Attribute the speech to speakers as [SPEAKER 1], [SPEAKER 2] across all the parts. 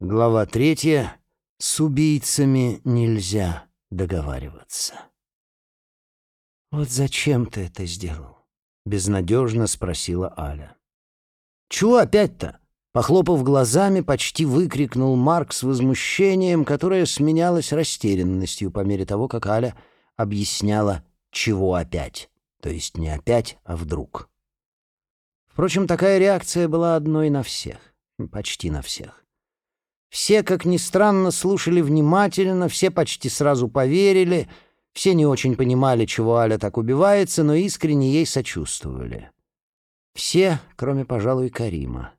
[SPEAKER 1] Глава третья. С убийцами нельзя договариваться. «Вот зачем ты это сделал?» — безнадежно спросила Аля. «Чего опять-то?» — похлопав глазами, почти выкрикнул Марк с возмущением, которое сменялось растерянностью по мере того, как Аля объясняла, чего опять. То есть не опять, а вдруг. Впрочем, такая реакция была одной на всех. Почти на всех. Все, как ни странно, слушали внимательно, все почти сразу поверили, все не очень понимали, чего Аля так убивается, но искренне ей сочувствовали. Все, кроме, пожалуй, Карима.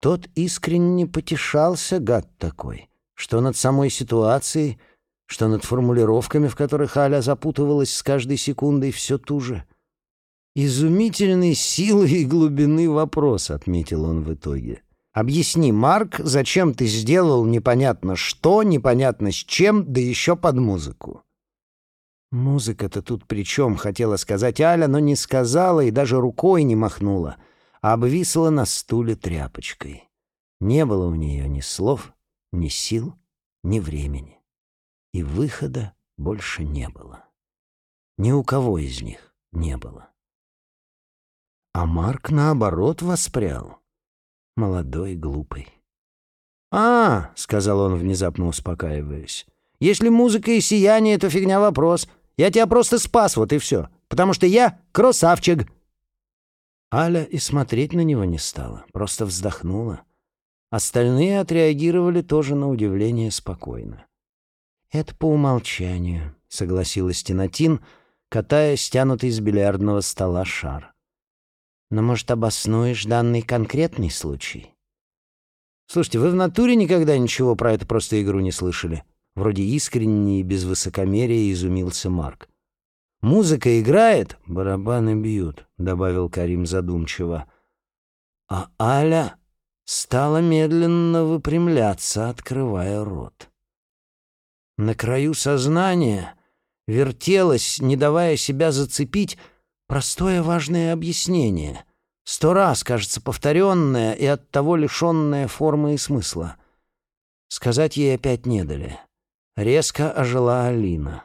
[SPEAKER 1] Тот искренне потешался, гад такой, что над самой ситуацией, что над формулировками, в которых Аля запутывалась с каждой секундой все туже. «Изумительной силы и глубины вопрос», — отметил он в итоге. Объясни, Марк, зачем ты сделал непонятно что, непонятно с чем, да еще под музыку?» «Музыка-то тут при чем?» — хотела сказать Аля, но не сказала и даже рукой не махнула, а обвисла на стуле тряпочкой. Не было у нее ни слов, ни сил, ни времени. И выхода больше не было. Ни у кого из них не было. А Марк, наоборот, воспрял молодой, глупый. «А, — сказал он, внезапно успокаиваясь, — если музыка и сияние, то фигня вопрос. Я тебя просто спас, вот и все. Потому что я красавчик». Аля и смотреть на него не стала, просто вздохнула. Остальные отреагировали тоже на удивление спокойно. «Это по умолчанию», — согласилась Тинатин, катая стянутый с бильярдного стола шар. Но, может, обоснуешь данный конкретный случай? Слушайте, вы в натуре никогда ничего про эту просто игру не слышали? Вроде искренне и без высокомерия изумился Марк. Музыка играет, барабаны бьют, добавил Карим задумчиво. А Аля стала медленно выпрямляться, открывая рот. На краю сознания вертелась, не давая себя зацепить, Простое важное объяснение. Сто раз, кажется, повторенное и оттого лишенное формы и смысла. Сказать ей опять не дали. Резко ожила Алина.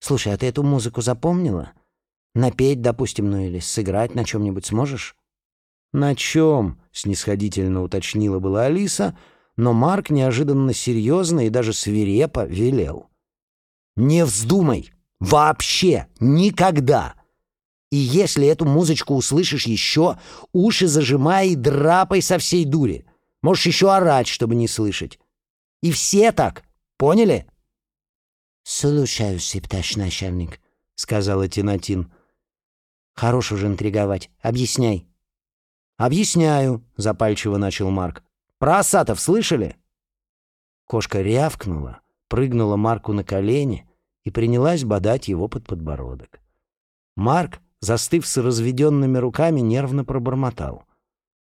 [SPEAKER 1] «Слушай, а ты эту музыку запомнила? Напеть, допустим, ну или сыграть на чем-нибудь сможешь?» «На чем?» — снисходительно уточнила была Алиса, но Марк неожиданно серьезно и даже свирепо велел. «Не вздумай! Вообще! Никогда!» И если эту музычку услышишь еще, уши зажимай и драпай со всей дури. Можешь еще орать, чтобы не слышать. И все так, поняли?» «Слушаюсь, пташ начальник», — сказала Тинатин. «Хорош уже интриговать. Объясняй». «Объясняю», — запальчиво начал Марк. «Про осатов слышали?» Кошка рявкнула, прыгнула Марку на колени и принялась бодать его под подбородок. Марк застыв с разведенными руками, нервно пробормотал.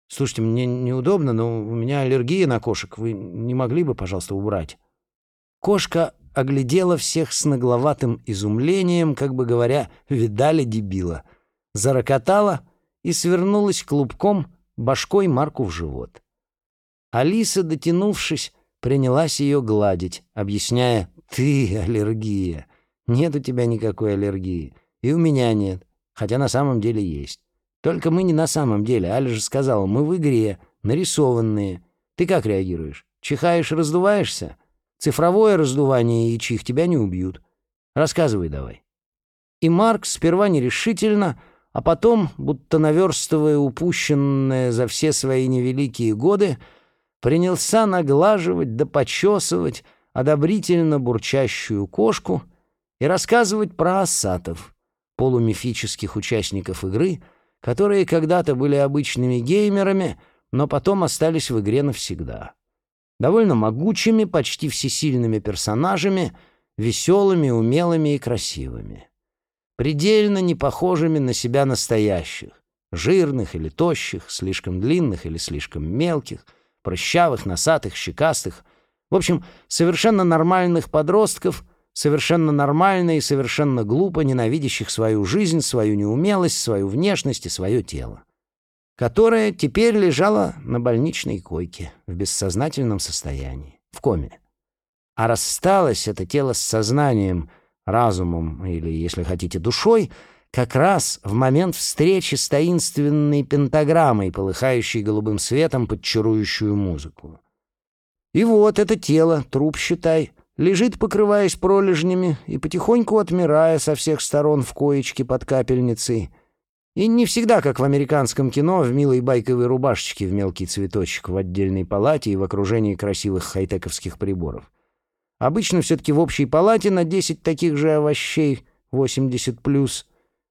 [SPEAKER 1] «Слушайте, мне неудобно, но у меня аллергия на кошек. Вы не могли бы, пожалуйста, убрать?» Кошка оглядела всех с нагловатым изумлением, как бы говоря, видали дебила. Зарокотала и свернулась клубком башкой Марку в живот. Алиса, дотянувшись, принялась ее гладить, объясняя «Ты аллергия. Нет у тебя никакой аллергии. И у меня нет хотя на самом деле есть. Только мы не на самом деле. Аля же сказала, мы в игре, нарисованные. Ты как реагируешь? Чихаешь, раздуваешься? Цифровое раздувание и чих тебя не убьют. Рассказывай давай. И Марк сперва нерешительно, а потом, будто наверстывая упущенное за все свои невеликие годы, принялся наглаживать да почесывать одобрительно бурчащую кошку и рассказывать про осатов — полумифических участников игры, которые когда-то были обычными геймерами, но потом остались в игре навсегда. Довольно могучими, почти всесильными персонажами, веселыми, умелыми и красивыми. Предельно не похожими на себя настоящих, жирных или тощих, слишком длинных или слишком мелких, прыщавых, носатых, щекастых, в общем, совершенно нормальных подростков — совершенно нормально и совершенно глупо ненавидящих свою жизнь, свою неумелость, свою внешность и свое тело. которая теперь лежала на больничной койке в бессознательном состоянии, в коме. А рассталось это тело с сознанием, разумом или, если хотите, душой, как раз в момент встречи с таинственной пентаграммой, полыхающей голубым светом под чарующую музыку. И вот это тело, труп, считай, лежит, покрываясь пролежнями и потихоньку отмирая со всех сторон в коечке под капельницей — и не всегда, как в американском кино, в милой байковой рубашечке в мелкий цветочек в отдельной палате и в окружении красивых хай-тековских приборов. Обычно все-таки в общей палате на 10 таких же овощей, 80 плюс,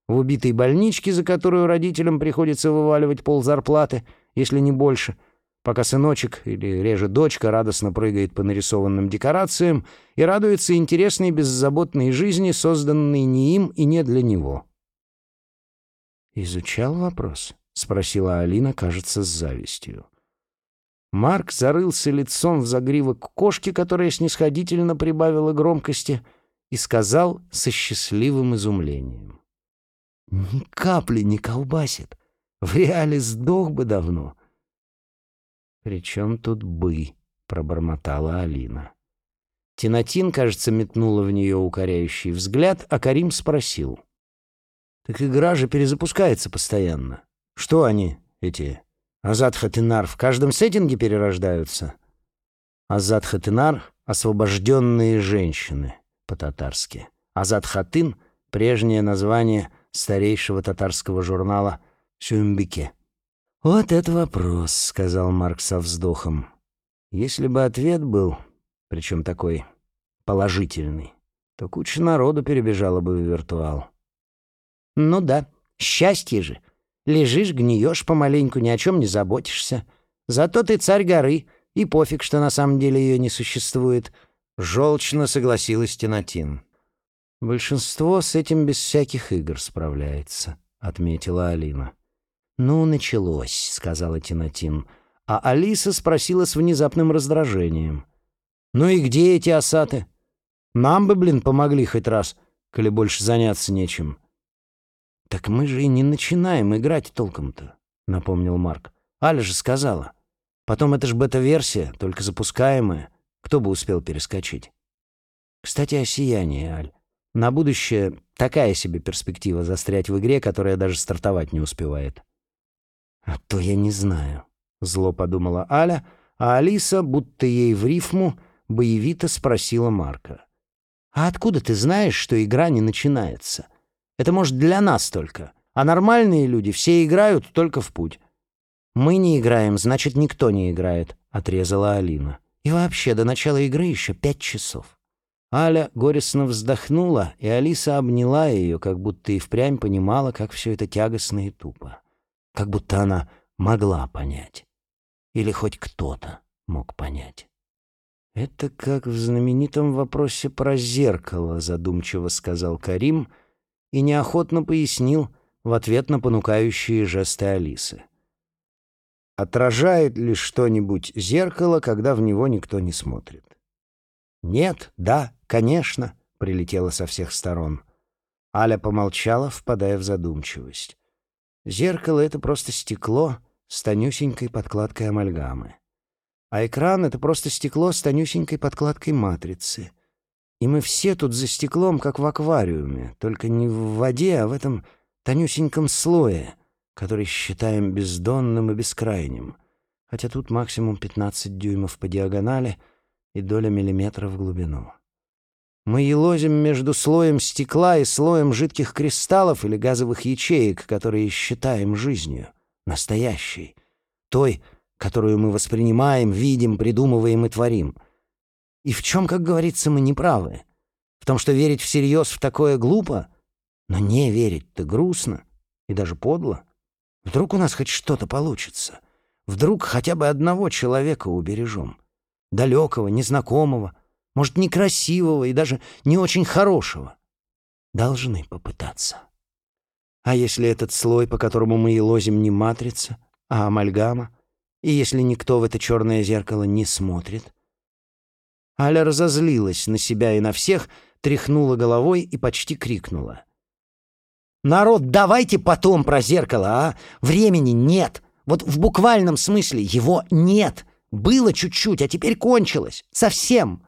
[SPEAKER 1] в убитой больничке, за которую родителям приходится вываливать пол зарплаты, если не больше, пока сыночек или реже дочка радостно прыгает по нарисованным декорациям и радуется интересной беззаботной жизни, созданной не им и не для него. «Изучал вопрос?» — спросила Алина, кажется, с завистью. Марк зарылся лицом в загривок кошки, которая снисходительно прибавила громкости, и сказал со счастливым изумлением. «Ни капли не колбасит. В реале сдох бы давно». «При чем тут «бы»?» — пробормотала Алина. Тинатин, кажется, метнула в нее укоряющий взгляд, а Карим спросил — так игра же перезапускается постоянно. Что они, эти Азад Хатинар, в каждом сеттинге перерождаются? Азад Хатинар — освобожденные женщины по-татарски. Хатын — прежнее название старейшего татарского журнала «Сюмбике». «Вот это вопрос», — сказал Марк со вздохом. «Если бы ответ был, причем такой положительный, то куча народу перебежала бы в виртуал». Ну да, счастье же. Лежишь, гниешь помаленьку, ни о чем не заботишься. Зато ты царь горы, и пофиг, что на самом деле ее не существует. Желчно согласилась Тинатин. Большинство с этим без всяких игр справляется, отметила Алина. Ну, началось, сказала Тинатин. А Алиса спросила с внезапным раздражением. «Ну и где эти осаты? Нам бы, блин, помогли хоть раз, коли больше заняться нечем. «Так мы же и не начинаем играть толком-то», — напомнил Марк. «Аля же сказала. Потом это ж бета-версия, только запускаемая. Кто бы успел перескочить?» «Кстати, о сиянии, Аль. На будущее такая себе перспектива застрять в игре, которая даже стартовать не успевает». «А то я не знаю», — зло подумала Аля, а Алиса, будто ей в рифму, боевито спросила Марка. «А откуда ты знаешь, что игра не начинается? Это, может, для нас только. А нормальные люди все играют только в путь. «Мы не играем, значит, никто не играет», — отрезала Алина. «И вообще, до начала игры еще пять часов». Аля горестно вздохнула, и Алиса обняла ее, как будто и впрямь понимала, как все это тягостно и тупо. Как будто она могла понять. Или хоть кто-то мог понять. «Это как в знаменитом вопросе про зеркало», — задумчиво сказал Карим — и неохотно пояснил в ответ на понукающие жесты Алисы. Отражает ли что-нибудь зеркало, когда в него никто не смотрит? «Нет, да, конечно», — прилетело со всех сторон. Аля помолчала, впадая в задумчивость. «Зеркало — это просто стекло с тонюсенькой подкладкой амальгамы. А экран — это просто стекло с тонюсенькой подкладкой матрицы — и мы все тут за стеклом, как в аквариуме, только не в воде, а в этом тонюсеньком слое, который считаем бездонным и бескрайним. Хотя тут максимум 15 дюймов по диагонали и доля миллиметра в глубину. Мы елозим между слоем стекла и слоем жидких кристаллов или газовых ячеек, которые считаем жизнью, настоящей, той, которую мы воспринимаем, видим, придумываем и творим — и в чем, как говорится, мы неправы? В том, что верить всерьез в такое глупо? Но не верить-то грустно и даже подло. Вдруг у нас хоть что-то получится? Вдруг хотя бы одного человека убережем? Далекого, незнакомого, может, некрасивого и даже не очень хорошего. Должны попытаться. А если этот слой, по которому мы и лозим, не матрица, а амальгама? И если никто в это черное зеркало не смотрит? Аля разозлилась на себя и на всех, тряхнула головой и почти крикнула. «Народ, давайте потом про зеркало, а? Времени нет! Вот в буквальном смысле его нет. Было чуть-чуть, а теперь кончилось. Совсем.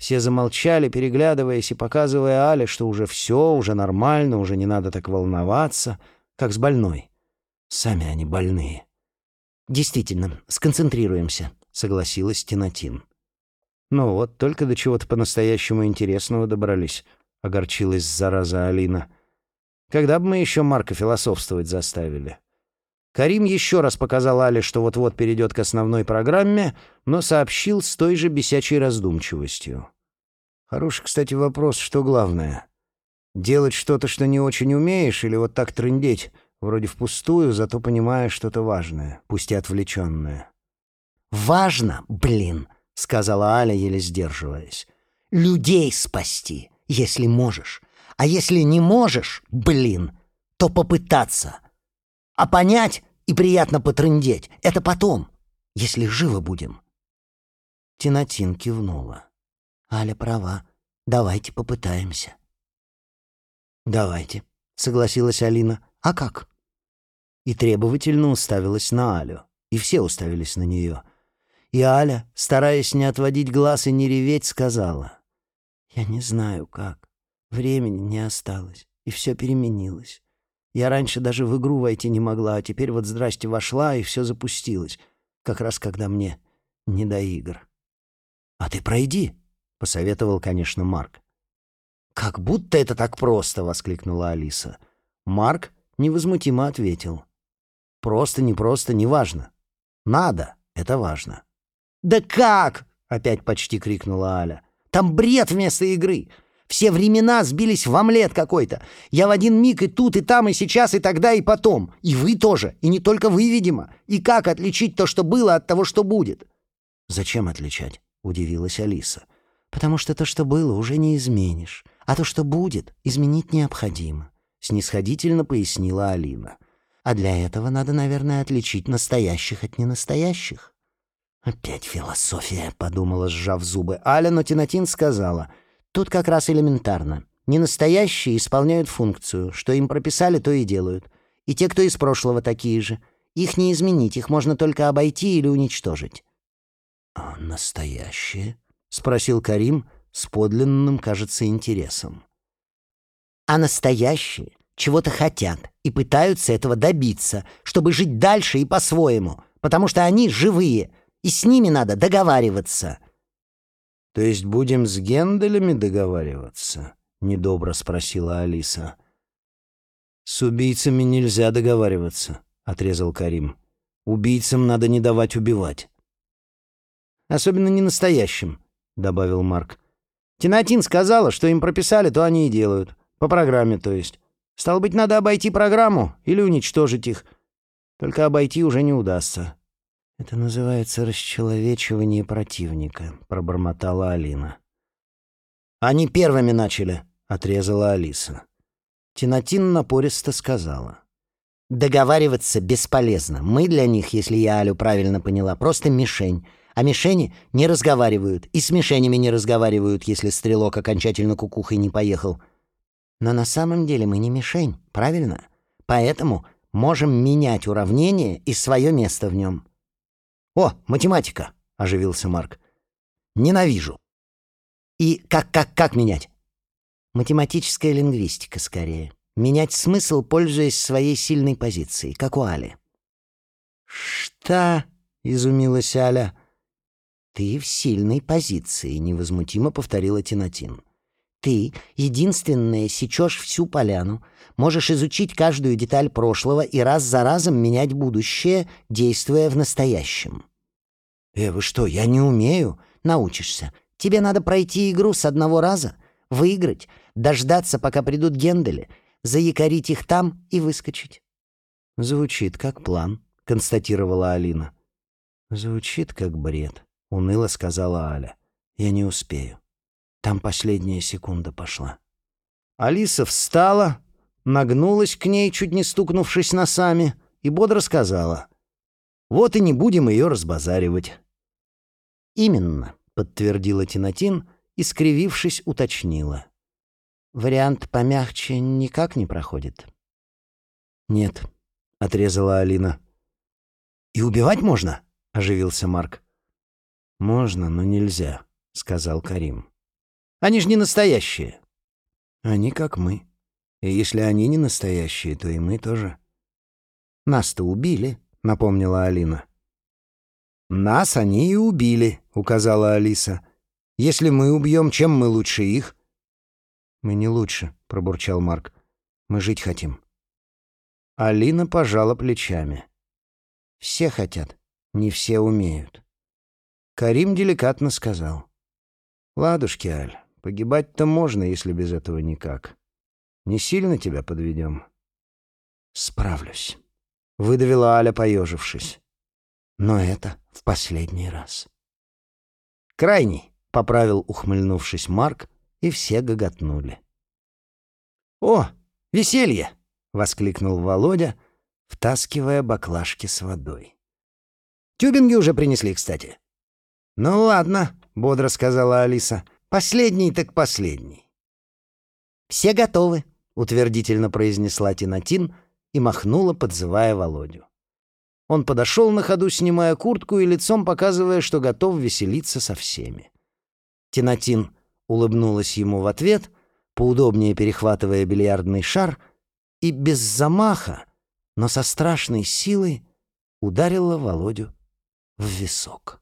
[SPEAKER 1] Все замолчали, переглядываясь и показывая Але, что уже все, уже нормально, уже не надо так волноваться, как с больной. Сами они больные. «Действительно, сконцентрируемся», — согласилась Тинатин. «Ну вот, только до чего-то по-настоящему интересного добрались», — огорчилась зараза Алина. «Когда бы мы еще Марка философствовать заставили?» Карим еще раз показал Але, что вот-вот перейдет к основной программе, но сообщил с той же бесячей раздумчивостью. Хороший, кстати, вопрос, что главное? Делать что-то, что не очень умеешь, или вот так трындеть, вроде впустую, зато понимая что-то важное, пусть и отвлеченное?
[SPEAKER 2] «Важно, блин!» — сказала Аля, еле сдерживаясь. «Людей спасти, если можешь. А если не можешь, блин, то попытаться». А понять и приятно потрындеть — это потом, если живы будем.
[SPEAKER 1] Тинатин кивнула.
[SPEAKER 2] Аля права. Давайте попытаемся.
[SPEAKER 1] «Давайте», — согласилась Алина. «А как?» И требовательно уставилась на Алю. И все уставились на нее. И Аля, стараясь не отводить глаз и не реветь, сказала. «Я не знаю, как. Времени не осталось, и все переменилось. Я раньше даже в игру войти не могла, а теперь вот здрасте вошла, и все запустилось. Как раз когда мне не до игр. «А ты пройди», — посоветовал, конечно, Марк. «Как будто это так просто!» — воскликнула Алиса. Марк невозмутимо ответил. «Просто, не просто, неважно. Надо, это важно». «Да как?» — опять почти крикнула Аля. «Там бред вместо игры. Все времена сбились в омлет какой-то. Я в один миг и тут, и там, и сейчас, и тогда, и потом. И вы тоже. И не только вы, видимо. И как отличить то, что было, от того, что будет?» «Зачем отличать?» — удивилась Алиса. «Потому что то, что было, уже не изменишь. А то, что будет, изменить необходимо», — снисходительно пояснила Алина. «А для этого надо, наверное, отличить настоящих от ненастоящих». «Опять философия», — подумала, сжав зубы. Аля, но Тинатин сказала — Тут как раз элементарно. Ненастоящие исполняют функцию. Что им прописали, то и делают. И те, кто из прошлого, такие же. Их не изменить, их можно только обойти или уничтожить. «А настоящие?» — спросил Карим с подлинным, кажется, интересом.
[SPEAKER 2] «А настоящие чего-то хотят и пытаются этого добиться, чтобы жить дальше и по-своему, потому что они живые, и с ними надо договариваться».
[SPEAKER 1] «То есть будем с Генделями договариваться?» — недобро спросила Алиса. «С убийцами нельзя договариваться», — отрезал Карим. «Убийцам надо не давать убивать». «Особенно не настоящим», — добавил Марк. «Тинатин сказала, что им прописали, то они и делают. По программе, то есть. Стало быть, надо обойти программу или уничтожить их. Только обойти уже не удастся. «Это называется расчеловечивание противника», — пробормотала Алина. «Они первыми начали», — отрезала Алиса. Тинатин напористо сказала.
[SPEAKER 2] «Договариваться бесполезно. Мы для них, если я Алю правильно поняла, просто мишень. А мишени не разговаривают, и с мишенями не разговаривают, если стрелок окончательно кукухой не поехал. Но на самом деле мы не мишень, правильно? Поэтому можем менять уравнение и свое место в нем».
[SPEAKER 1] «О, математика!» — оживился Марк. «Ненавижу!»
[SPEAKER 2] «И как, как, как менять?» «Математическая лингвистика, скорее. Менять смысл, пользуясь своей сильной позицией, как у Али».
[SPEAKER 1] «Что?» — изумилась Аля.
[SPEAKER 2] «Ты в сильной позиции», — невозмутимо повторила Тинатин. «Ты единственная сечешь всю поляну, можешь изучить каждую деталь прошлого и раз за разом менять будущее, действуя в настоящем».
[SPEAKER 1] «Э, вы что, я не умею?»
[SPEAKER 2] «Научишься. Тебе надо пройти игру с одного раза, выиграть, дождаться, пока придут гендели, заякорить их там и выскочить».
[SPEAKER 1] «Звучит как план», — констатировала Алина. «Звучит как бред», — уныло сказала Аля. «Я не успею. Там последняя секунда пошла». Алиса встала, нагнулась к ней, чуть не стукнувшись носами, и бодро сказала. «Вот и не будем ее разбазаривать».
[SPEAKER 2] «Именно», — подтвердила Тинатин и, скривившись, уточнила. «Вариант помягче никак не проходит».
[SPEAKER 1] «Нет», — отрезала Алина. «И убивать можно?» — оживился Марк. «Можно, но нельзя», — сказал Карим. «Они же не настоящие». «Они как мы. И если они не настоящие, то и мы тоже». «Нас-то убили», — напомнила Алина. «Нас они и убили», — указала Алиса. «Если мы убьем, чем мы лучше их?» «Мы не лучше», — пробурчал Марк. «Мы жить хотим». Алина пожала плечами. «Все хотят, не все умеют». Карим деликатно сказал. «Ладушки, Аль, погибать-то можно, если без этого никак. Не сильно тебя подведем?» «Справлюсь», — выдавила Аля, поежившись. «Но это в последний раз». «Крайний», — поправил, ухмыльнувшись Марк, и все гоготнули. «О, веселье!» — воскликнул Володя, втаскивая баклажки с водой. «Тюбинги уже принесли, кстати». «Ну ладно», — бодро сказала Алиса. «Последний так последний». «Все готовы», — утвердительно произнесла Тинатин и махнула, подзывая Володю. Он подошел на ходу, снимая куртку и лицом показывая, что готов веселиться со всеми. Тинатин улыбнулась ему в ответ, поудобнее перехватывая бильярдный шар, и без замаха, но со страшной силой ударила Володю в висок.